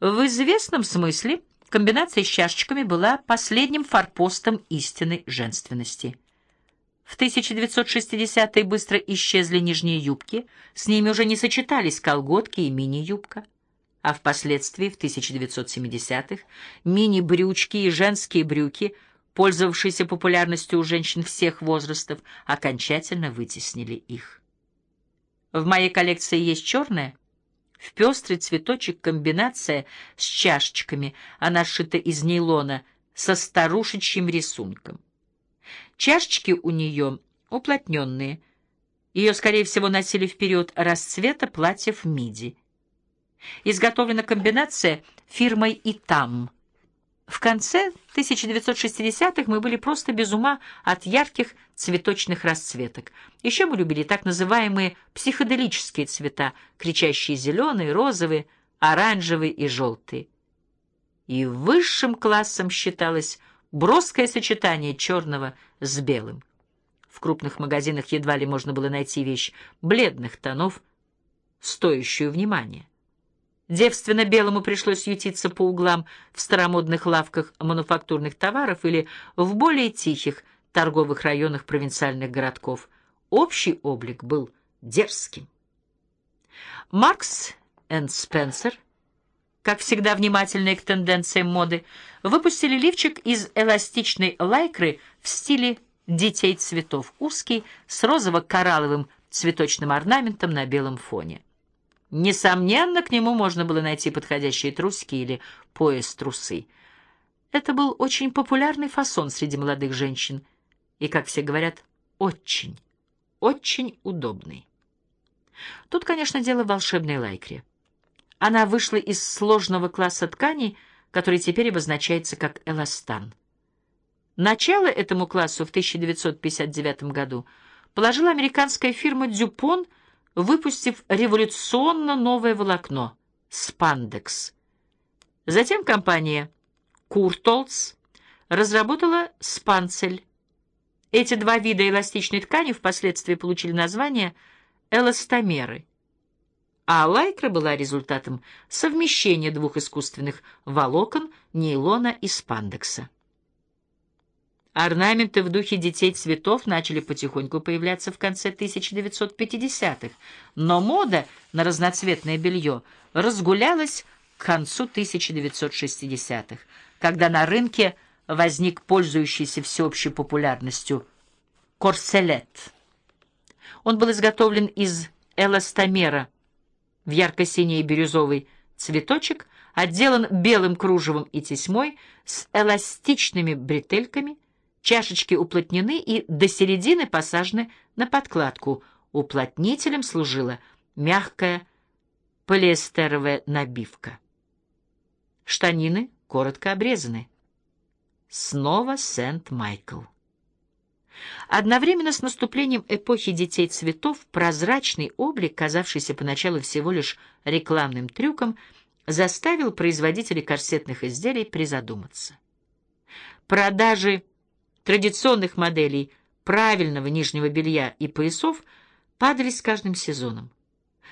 В известном смысле комбинация с чашечками была последним форпостом истинной женственности. В 1960-е быстро исчезли нижние юбки, с ними уже не сочетались колготки и мини-юбка. А впоследствии, в 1970-х, мини-брючки и женские брюки, пользовавшиеся популярностью у женщин всех возрастов, окончательно вытеснили их. В моей коллекции есть черная, в пестрый цветочек комбинация с чашечками, она сшита из нейлона, со старушечьим рисунком. Чашечки у нее уплотненные. Ее, скорее всего, носили в период расцвета платьев миди. Изготовлена комбинация фирмой «Итам». В конце 1960-х мы были просто без ума от ярких цветочных расцветок. Еще мы любили так называемые психоделические цвета, кричащие зеленые, розовые, оранжевые и желтые. И высшим классом считалось броское сочетание черного с белым. В крупных магазинах едва ли можно было найти вещь бледных тонов, стоящую внимания. Девственно белому пришлось ютиться по углам в старомодных лавках мануфактурных товаров или в более тихих торговых районах провинциальных городков. Общий облик был дерзким. Маркс энд Спенсер, как всегда внимательные к тенденциям моды, выпустили лифчик из эластичной лайкры в стиле детей цветов, узкий, с розово-коралловым цветочным орнаментом на белом фоне. Несомненно, к нему можно было найти подходящие трусики или пояс-трусы. Это был очень популярный фасон среди молодых женщин и, как все говорят, очень, очень удобный. Тут, конечно, дело в волшебной лайкре. Она вышла из сложного класса тканей, который теперь обозначается как эластан. Начало этому классу в 1959 году положила американская фирма «Дюпон», выпустив революционно новое волокно — спандекс. Затем компания «Куртолц» разработала спанцель. Эти два вида эластичной ткани впоследствии получили название эластомеры. А лайкра была результатом совмещения двух искусственных волокон нейлона и спандекса. Орнаменты в духе детей цветов начали потихоньку появляться в конце 1950-х, но мода на разноцветное белье разгулялась к концу 1960-х, когда на рынке возник пользующийся всеобщей популярностью корселет. Он был изготовлен из эластомера в ярко-синий и бирюзовый цветочек, отделан белым кружевом и тесьмой с эластичными бретельками, Чашечки уплотнены и до середины посажены на подкладку. Уплотнителем служила мягкая полиэстеровая набивка. Штанины коротко обрезаны. Снова Сент-Майкл. Одновременно с наступлением эпохи детей цветов прозрачный облик, казавшийся поначалу всего лишь рекламным трюком, заставил производителей корсетных изделий призадуматься. Продажи традиционных моделей правильного нижнего белья и поясов падали с каждым сезоном.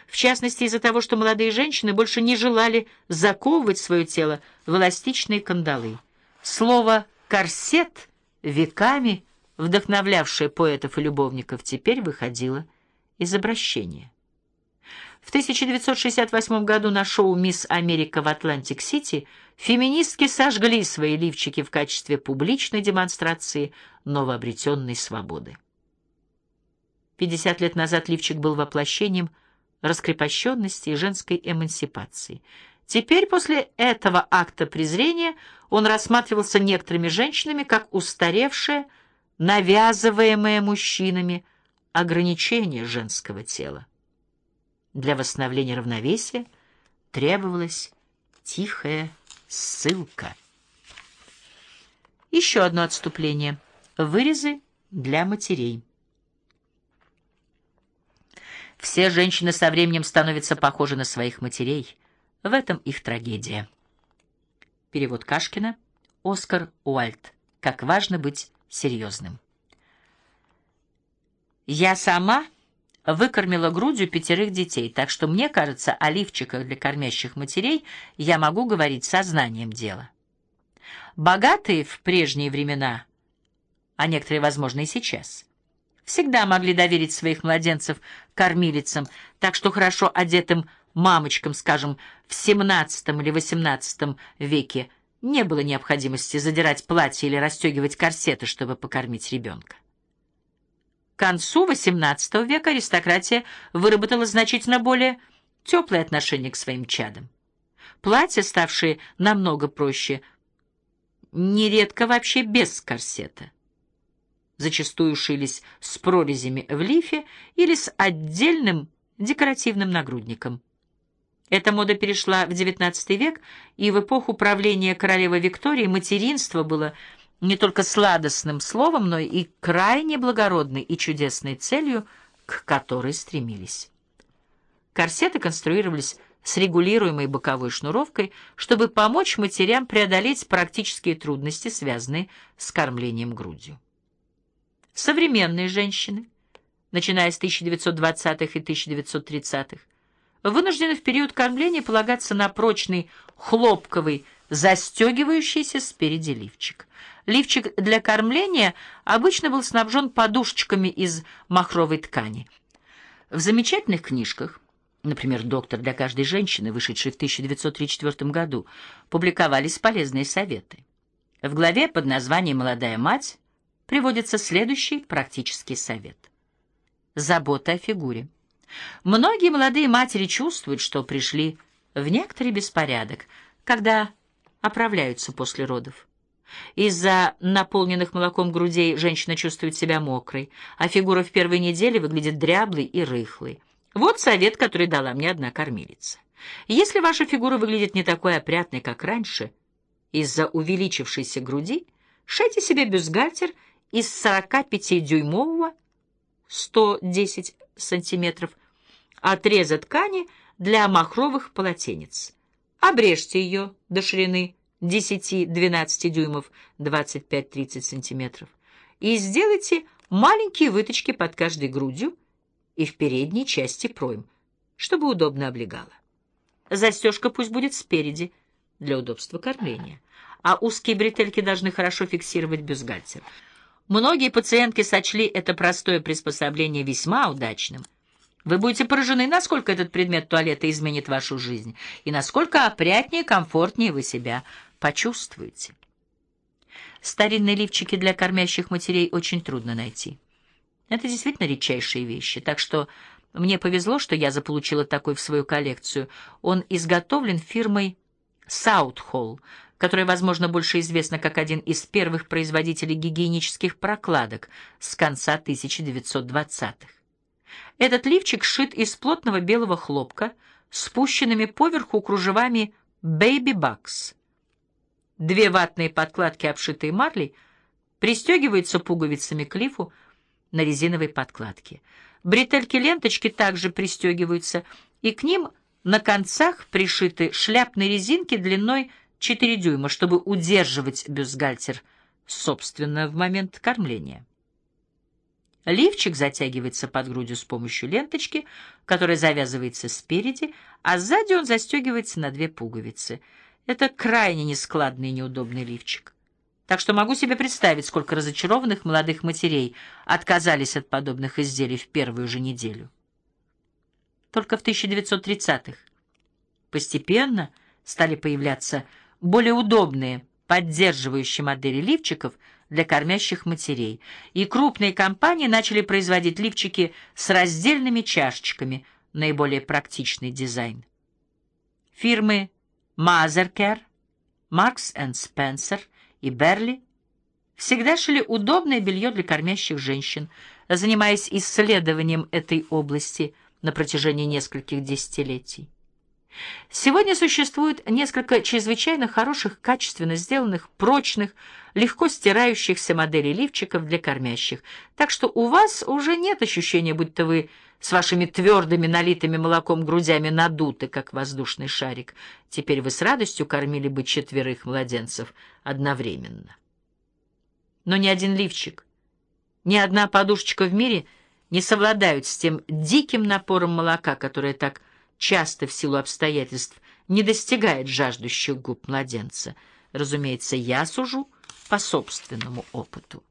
В частности, из-за того, что молодые женщины больше не желали заковывать свое тело в эластичные кандалы. Слово «корсет», веками вдохновлявшее поэтов и любовников, теперь выходило из обращения. В 1968 году на шоу «Мисс Америка» в Атлантик-Сити феминистки сожгли свои лифчики в качестве публичной демонстрации новообретенной свободы. 50 лет назад лифчик был воплощением раскрепощенности и женской эмансипации. Теперь, после этого акта презрения, он рассматривался некоторыми женщинами как устаревшее, навязываемое мужчинами ограничение женского тела. Для восстановления равновесия требовалась тихая ссылка. Еще одно отступление. Вырезы для матерей. Все женщины со временем становятся похожи на своих матерей. В этом их трагедия. Перевод Кашкина. Оскар Уальд. Как важно быть серьезным. Я сама выкормила грудью пятерых детей, так что мне кажется, о лифчиках для кормящих матерей я могу говорить сознанием дела. Богатые в прежние времена, а некоторые, возможно, и сейчас, всегда могли доверить своих младенцев кормилицам, так что хорошо одетым мамочкам, скажем, в XVII или XVIII веке не было необходимости задирать платье или расстегивать корсеты, чтобы покормить ребенка. Концу XVIII века аристократия выработала значительно более теплое отношение к своим чадам. Платья, ставшие намного проще, нередко вообще без корсета. Зачастую шились с прорезями в лифе или с отдельным декоративным нагрудником. Эта мода перешла в XIX век, и в эпоху правления королевы Виктории материнство было не только сладостным словом, но и крайне благородной и чудесной целью, к которой стремились. Корсеты конструировались с регулируемой боковой шнуровкой, чтобы помочь матерям преодолеть практические трудности, связанные с кормлением грудью. Современные женщины, начиная с 1920-х и 1930-х, вынуждены в период кормления полагаться на прочный хлопковый, застегивающийся спереди лифчик. Лифчик для кормления обычно был снабжен подушечками из махровой ткани. В замечательных книжках, например, «Доктор для каждой женщины», вышедшей в 1934 году, публиковались полезные советы. В главе под названием «Молодая мать» приводится следующий практический совет. Забота о фигуре. Многие молодые матери чувствуют, что пришли в некоторый беспорядок, когда оправляются после родов. Из-за наполненных молоком грудей женщина чувствует себя мокрой, а фигура в первой неделе выглядит дряблой и рыхлой. Вот совет, который дала мне одна кормилица. Если ваша фигура выглядит не такой опрятной, как раньше, из-за увеличившейся груди, шейте себе бюстгальтер из 45-дюймового 110 сантиметров отреза ткани для махровых полотенец. Обрежьте ее до ширины 10-12 дюймов 25-30 сантиметров и сделайте маленькие выточки под каждой грудью и в передней части пройм, чтобы удобно облегало. Застежка пусть будет спереди для удобства кормления, а узкие бретельки должны хорошо фиксировать бюстгальтер. Многие пациентки сочли это простое приспособление весьма удачным. Вы будете поражены, насколько этот предмет туалета изменит вашу жизнь и насколько опрятнее комфортнее вы себя почувствуете. Старинные лифчики для кормящих матерей очень трудно найти. Это действительно редчайшие вещи, так что мне повезло, что я заполучила такой в свою коллекцию. Он изготовлен фирмой Southall, которая, возможно, больше известна как один из первых производителей гигиенических прокладок с конца 1920-х. Этот лифчик сшит из плотного белого хлопка, спущенными поверху кружевами Baby Bucks. Две ватные подкладки, обшитые марлей, пристегиваются пуговицами к лифу на резиновой подкладке. Бретельки-ленточки также пристегиваются, и к ним на концах пришиты шляпные резинки длиной 4 дюйма, чтобы удерживать бюстгальтер, собственно, в момент кормления. Лифчик затягивается под грудью с помощью ленточки, которая завязывается спереди, а сзади он застегивается на две пуговицы. Это крайне нескладный и неудобный лифчик. Так что могу себе представить, сколько разочарованных молодых матерей отказались от подобных изделий в первую же неделю. Только в 1930-х постепенно стали появляться более удобные, поддерживающие модели лифчиков – для кормящих матерей, и крупные компании начали производить лифчики с раздельными чашечками, наиболее практичный дизайн. Фирмы Mothercare, Marks Spencer и Берли всегда шили удобное белье для кормящих женщин, занимаясь исследованием этой области на протяжении нескольких десятилетий. Сегодня существует несколько чрезвычайно хороших, качественно сделанных, прочных, легко стирающихся моделей лифчиков для кормящих, так что у вас уже нет ощущения, будто вы с вашими твердыми, налитыми молоком грудями надуты, как воздушный шарик. Теперь вы с радостью кормили бы четверых младенцев одновременно. Но ни один лифчик, ни одна подушечка в мире не совладают с тем диким напором молока, которое так часто в силу обстоятельств не достигает жаждущих губ младенца. Разумеется, я сужу по собственному опыту.